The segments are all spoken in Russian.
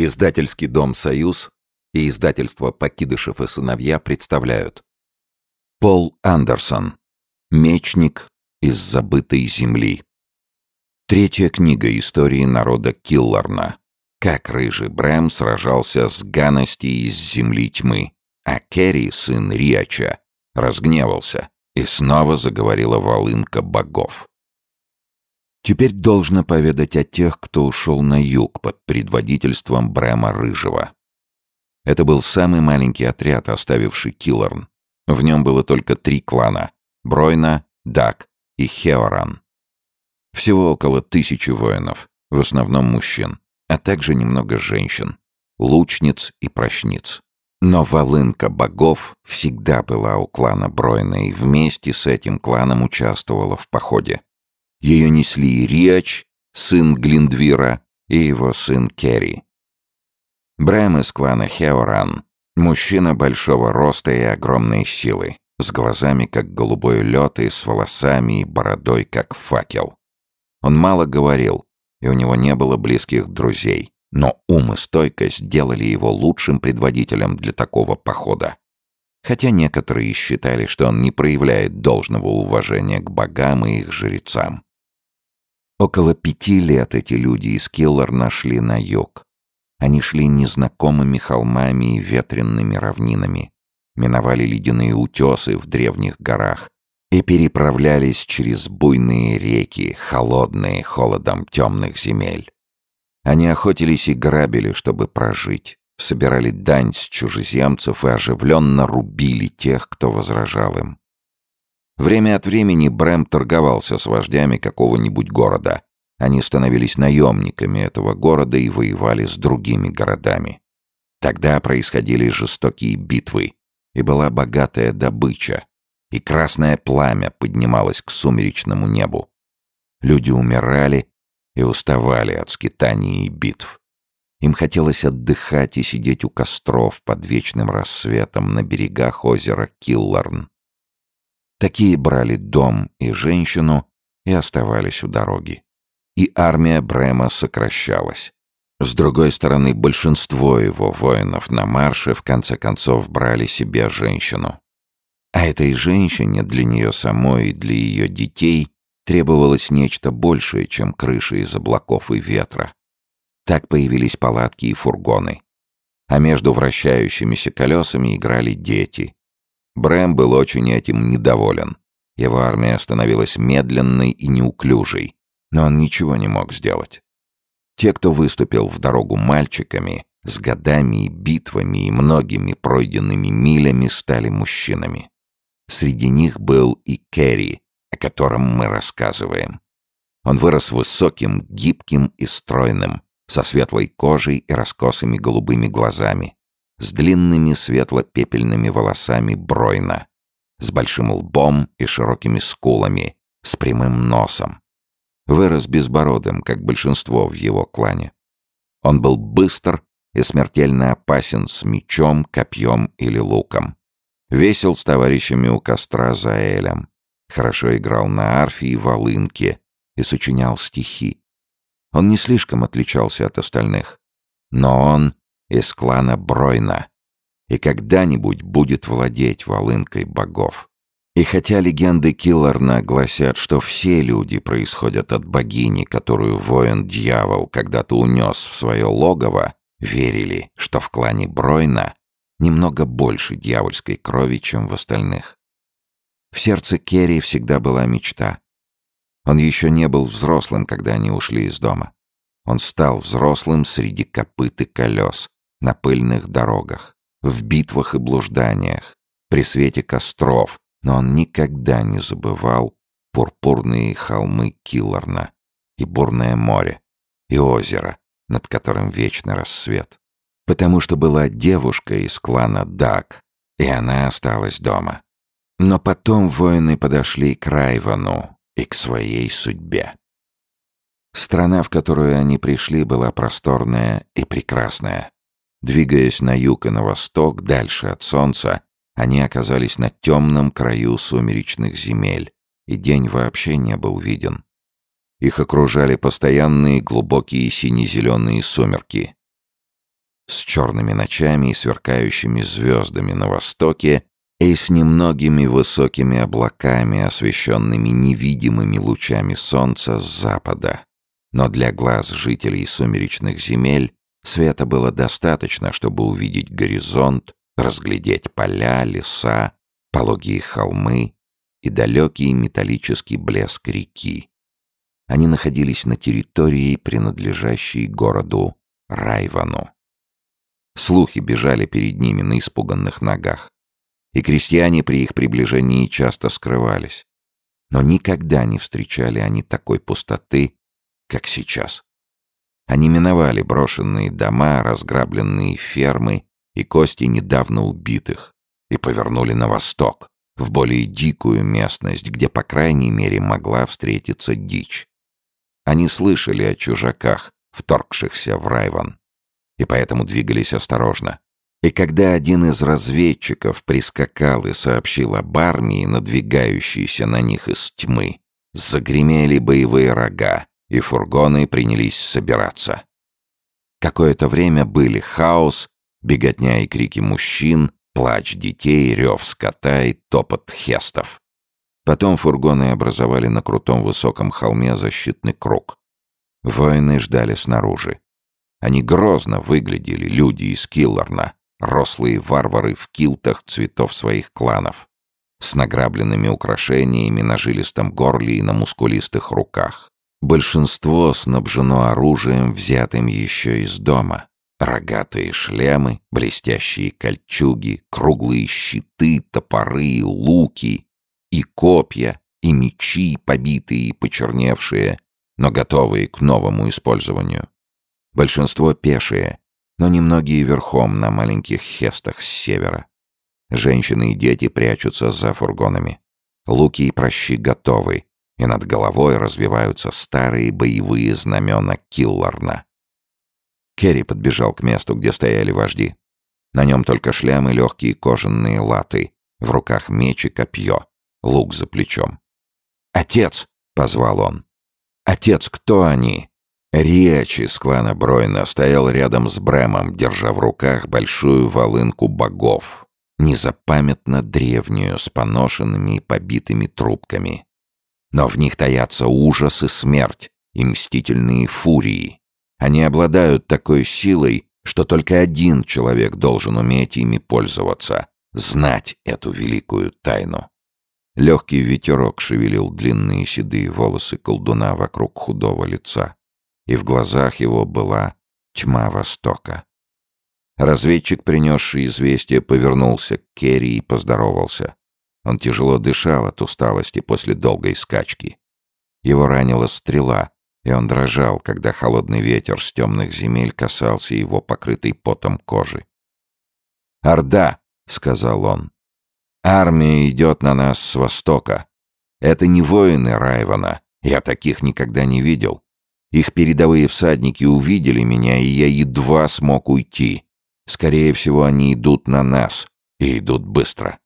Издательский дом «Союз» и издательство «Покидышев и сыновья» представляют Пол Андерсон «Мечник из забытой земли» Третья книга истории народа Килларна. Как рыжий Брэм сражался с Ганности из земли тьмы, а Керри, сын Риача, разгневался, и снова заговорила волынка богов. Теперь должно поведать о тех, кто ушел на юг под предводительством Брэма Рыжего. Это был самый маленький отряд, оставивший Киллорн. В нем было только три клана — Бройна, Дак и Хеоран. Всего около тысячи воинов, в основном мужчин, а также немного женщин, лучниц и прощниц. Но волынка богов всегда была у клана Бройна и вместе с этим кланом участвовала в походе. Ее несли Риач, сын Глиндвира, и его сын Керри. Брэм из клана Хеоран, мужчина большого роста и огромной силы, с глазами, как голубой лед, и с волосами и бородой, как факел. Он мало говорил, и у него не было близких друзей, но ум и стойкость делали его лучшим предводителем для такого похода. Хотя некоторые считали, что он не проявляет должного уважения к богам и их жрецам. Около пяти лет эти люди из Киллар нашли на юг. Они шли незнакомыми холмами и ветренными равнинами, миновали ледяные утесы в древних горах и переправлялись через буйные реки, холодные холодом темных земель. Они охотились и грабили, чтобы прожить, собирали дань с чужеземцев и оживленно рубили тех, кто возражал им. Время от времени Брэм торговался с вождями какого-нибудь города. Они становились наемниками этого города и воевали с другими городами. Тогда происходили жестокие битвы, и была богатая добыча, и красное пламя поднималось к сумеречному небу. Люди умирали и уставали от скитаний и битв. Им хотелось отдыхать и сидеть у костров под вечным рассветом на берегах озера Килларн. Такие брали дом и женщину и оставались у дороги. И армия Брема сокращалась. С другой стороны, большинство его воинов на марше в конце концов брали себе женщину. А этой женщине для нее самой и для ее детей требовалось нечто большее, чем крыша из облаков и ветра. Так появились палатки и фургоны. А между вращающимися колесами играли дети, Брэм был очень этим недоволен. Его армия становилась медленной и неуклюжей, но он ничего не мог сделать. Те, кто выступил в дорогу мальчиками, с годами и битвами и многими пройденными милями стали мужчинами. Среди них был и Керри, о котором мы рассказываем. Он вырос высоким, гибким и стройным, со светлой кожей и раскосыми голубыми глазами с длинными светло-пепельными волосами Бройна, с большим лбом и широкими скулами, с прямым носом. Вырос безбородым, как большинство в его клане. Он был быстр и смертельно опасен с мечом, копьем или луком. Весел с товарищами у костра за Элем. Хорошо играл на арфе и волынке и сочинял стихи. Он не слишком отличался от остальных. Но он из клана Бройна и когда-нибудь будет владеть волынкой богов. И хотя легенды Килларна гласят, что все люди происходят от богини, которую воин-дьявол когда-то унес в свое логово, верили, что в клане Бройна немного больше дьявольской крови, чем в остальных. В сердце Керри всегда была мечта. Он еще не был взрослым, когда они ушли из дома. Он стал взрослым среди копыт и колес, на пыльных дорогах, в битвах и блужданиях, при свете костров, но он никогда не забывал пурпурные холмы Килларна и бурное море, и озеро, над которым вечный рассвет. Потому что была девушка из клана Дак, и она осталась дома. Но потом воины подошли к Райвану и к своей судьбе. Страна, в которую они пришли, была просторная и прекрасная. Двигаясь на юг и на восток, дальше от солнца, они оказались на темном краю сумеречных земель, и день вообще не был виден. Их окружали постоянные глубокие сине-зеленые сумерки. с черными ночами и сверкающими звездами на востоке и с немногими высокими облаками, освещенными невидимыми лучами солнца с запада. Но для глаз жителей сумеречных земель света было достаточно, чтобы увидеть горизонт, разглядеть поля, леса, пологие холмы и далекий металлический блеск реки. Они находились на территории, принадлежащей городу Райвану. Слухи бежали перед ними на испуганных ногах и крестьяне при их приближении часто скрывались. Но никогда не встречали они такой пустоты, как сейчас. Они миновали брошенные дома, разграбленные фермы и кости недавно убитых и повернули на восток, в более дикую местность, где, по крайней мере, могла встретиться дичь. Они слышали о чужаках, вторгшихся в Райван, и поэтому двигались осторожно, и когда один из разведчиков прискакал и сообщил об армии, надвигающейся на них из тьмы, загремели боевые рога, и фургоны принялись собираться. Какое-то время были хаос, беготня и крики мужчин, плач детей, рев скота и топот хестов. Потом фургоны образовали на крутом высоком холме защитный круг. Воины ждали снаружи. Они грозно выглядели, люди из Киллорна, рослые варвары в килтах цветов своих кланов, с награбленными украшениями на жилистом горле и на мускулистых руках. Большинство снабжено оружием, взятым еще из дома. Рогатые шлемы, блестящие кольчуги, круглые щиты, топоры, луки и копья, и мечи, побитые и почерневшие, но готовые к новому использованию. Большинство пешие, но немногие верхом на маленьких хестах с севера. Женщины и дети прячутся за фургонами. Луки и прощи готовы, и над головой развиваются старые боевые знамена Килларна. Керри подбежал к месту, где стояли вожди. На нем только шлемы, легкие кожаные латы, в руках меч и копье, лук за плечом. «Отец!» — позвал он. «Отец, кто они?» Риач из клана Бройна стоял рядом с Брэмом, держа в руках большую волынку богов, незапамятно древнюю, с поношенными и побитыми трубками. Но в них таятся ужас и смерть, и мстительные фурии. Они обладают такой силой, что только один человек должен уметь ими пользоваться, знать эту великую тайну. Легкий ветерок шевелил длинные седые волосы колдуна вокруг худого лица и в глазах его была тьма Востока. Разведчик, принесший известие, повернулся к Керри и поздоровался. Он тяжело дышал от усталости после долгой скачки. Его ранила стрела, и он дрожал, когда холодный ветер с темных земель касался его покрытой потом кожи. «Орда!» — сказал он. «Армия идет на нас с востока. Это не воины Райвана. Я таких никогда не видел. Их передовые всадники увидели меня, и я едва смог уйти. Скорее всего, они идут на нас. И идут быстро.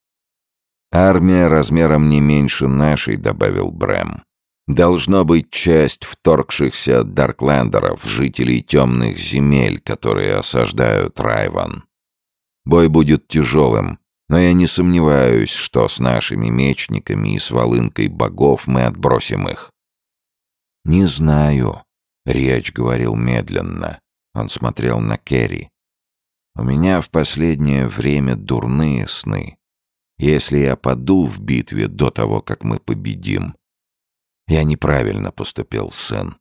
«Армия размером не меньше нашей», — добавил Брэм. «Должно быть часть вторгшихся Дарклендеров, жителей темных земель, которые осаждают Райван. Бой будет тяжелым, но я не сомневаюсь, что с нашими мечниками и с волынкой богов мы отбросим их». «Не знаю», Риач говорил медленно. Он смотрел на Керри. «У меня в последнее время дурные сны. Если я паду в битве до того, как мы победим, я неправильно поступил, сын.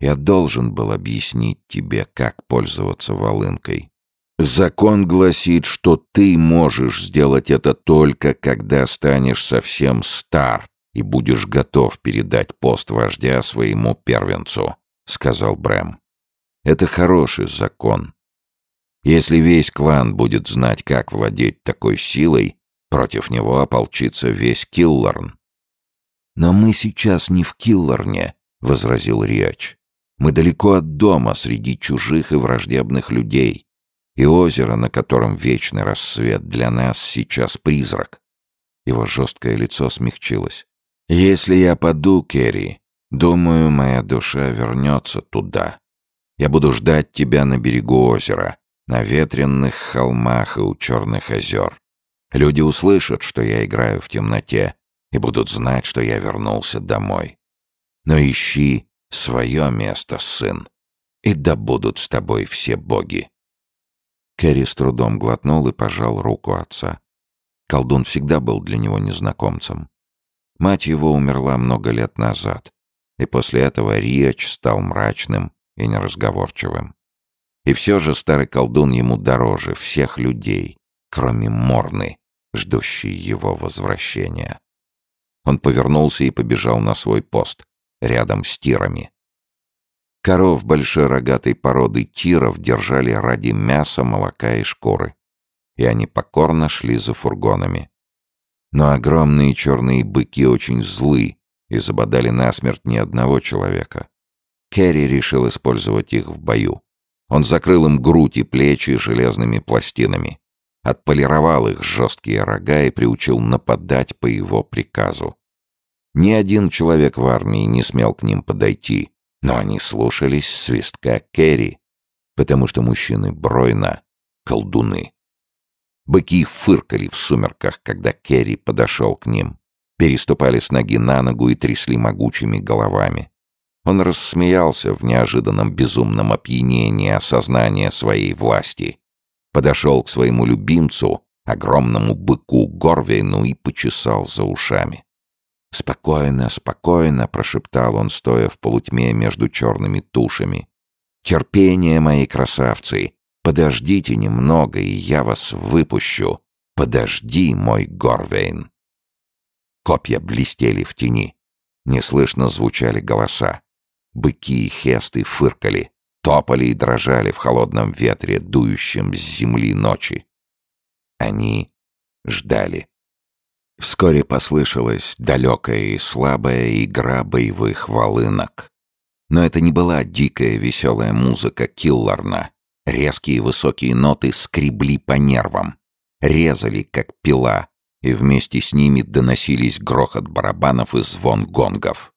Я должен был объяснить тебе, как пользоваться волынкой. Закон гласит, что ты можешь сделать это только, когда станешь совсем стар и будешь готов передать пост вождя своему первенцу. — сказал Брэм. «Это хороший закон. Если весь клан будет знать, как владеть такой силой, против него ополчится весь Киллорн». «Но мы сейчас не в Киллорне», — возразил Риач. «Мы далеко от дома, среди чужих и враждебных людей. И озеро, на котором вечный рассвет, для нас сейчас призрак». Его жесткое лицо смягчилось. «Если я паду, Керри, Думаю, моя душа вернется туда. Я буду ждать тебя на берегу озера, На ветренных холмах и у черных озер. Люди услышат, что я играю в темноте, и будут знать, что я вернулся домой. Но ищи свое место, сын, и да будут с тобой все боги. Кэрри с трудом глотнул и пожал руку отца. Колдун всегда был для него незнакомцем. Мать его умерла много лет назад, и после этого Риач стал мрачным и неразговорчивым. И все же старый колдун ему дороже всех людей, кроме Морны, ждущей его возвращения. Он повернулся и побежал на свой пост, рядом с тирами. Коров большой рогатой породы тиров держали ради мяса, молока и шкуры. И они покорно шли за фургонами. Но огромные черные быки очень злы и забодали насмерть ни одного человека. Керри решил использовать их в бою. Он закрыл им грудь и плечи железными пластинами, отполировал их жесткие рога и приучил нападать по его приказу. Ни один человек в армии не смел к ним подойти, но они слушались свистка Керри, потому что мужчины Бройна — колдуны. Быки фыркали в сумерках, когда Керри подошел к ним, переступали с ноги на ногу и трясли могучими головами. Он рассмеялся в неожиданном безумном опьянении осознания своей власти, подошел к своему любимцу, огромному быку Горвейну и почесал за ушами. «Спокойно, спокойно», — прошептал он, стоя в полутьме между черными тушами. «Терпение, мои красавцы! Подождите немного, и я вас выпущу. Подожди, мой Горвейн!» Копья блестели в тени. Неслышно звучали голоса. Быки и хесты фыркали, топали и дрожали в холодном ветре, дующем с земли ночи. Они ждали. Вскоре послышалась далекая и слабая игра боевых волынок. Но это не была дикая веселая музыка Килларна. Резкие высокие ноты скребли по нервам, резали, как пила, и вместе с ними доносились грохот барабанов и звон гонгов.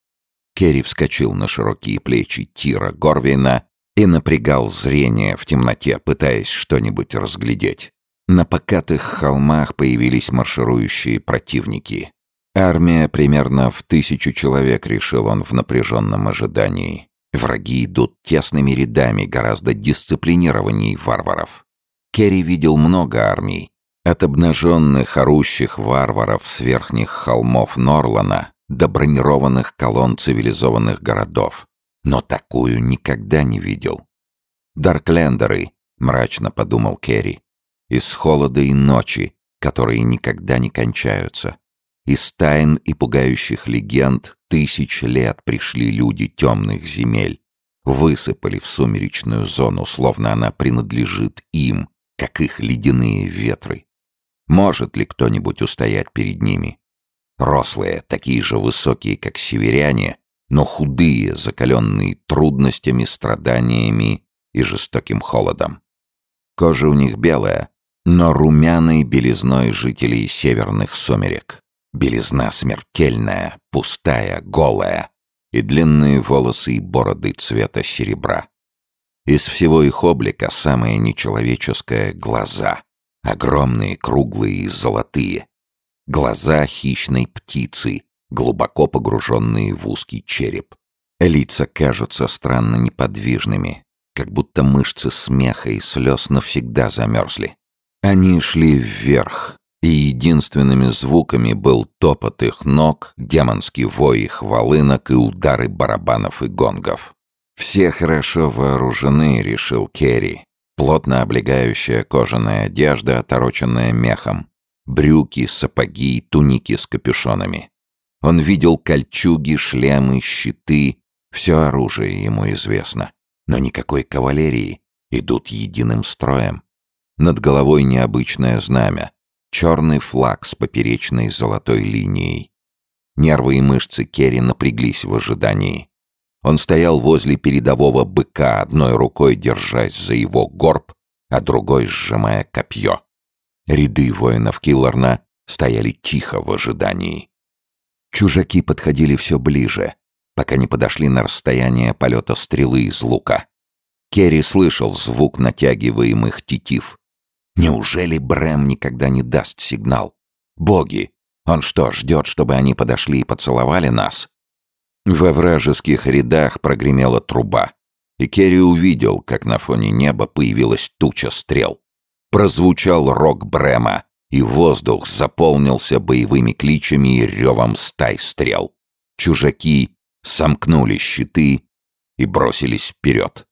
Керри вскочил на широкие плечи Тира Горвина и напрягал зрение в темноте, пытаясь что-нибудь разглядеть. На покатых холмах появились марширующие противники. Армия примерно в тысячу человек, решил он в напряженном ожидании. Враги идут тесными рядами, гораздо дисциплинированней варваров. Керри видел много армий. От обнаженных, орущих варваров с верхних холмов Норлана до бронированных колонн цивилизованных городов. Но такую никогда не видел. «Дарклендеры», — мрачно подумал Керри из холода и ночи, которые никогда не кончаются. Из тайн и пугающих легенд тысяч лет пришли люди темных земель, высыпали в сумеречную зону, словно она принадлежит им, как их ледяные ветры. Может ли кто-нибудь устоять перед ними? Рослые, такие же высокие, как северяне, но худые, закаленные трудностями, страданиями и жестоким холодом. Кожа у них белая, но румяной белизной жителей северных сумерек. Белизна смертельная, пустая, голая, и длинные волосы и бороды цвета серебра. Из всего их облика самое нечеловеческое — глаза. Огромные, круглые и золотые. Глаза хищной птицы, глубоко погруженные в узкий череп. Лица кажутся странно неподвижными, как будто мышцы смеха и слез навсегда замерзли. Они шли вверх, и единственными звуками был топот их ног, демонский вой их волынок и удары барабанов и гонгов. «Все хорошо вооружены», — решил Керри. Плотно облегающая кожаная одежда, отороченная мехом. Брюки, сапоги и туники с капюшонами. Он видел кольчуги, шлемы, щиты. Все оружие ему известно. Но никакой кавалерии. Идут единым строем. Над головой необычное знамя. Черный флаг с поперечной золотой линией. Нервы и мышцы Керри напряглись в ожидании. Он стоял возле передового быка, одной рукой держась за его горб, а другой сжимая копье. Ряды воинов Килларна стояли тихо в ожидании. Чужаки подходили все ближе, пока не подошли на расстояние полета стрелы из лука. Керри слышал звук натягиваемых тетив. Неужели Брэм никогда не даст сигнал? Боги! Он что, ждет, чтобы они подошли и поцеловали нас? Во вражеских рядах прогремела труба, и Керри увидел, как на фоне неба появилась туча стрел. Прозвучал рок Брема, и воздух заполнился боевыми кличами и ревом стай стрел. Чужаки сомкнули щиты и бросились вперед.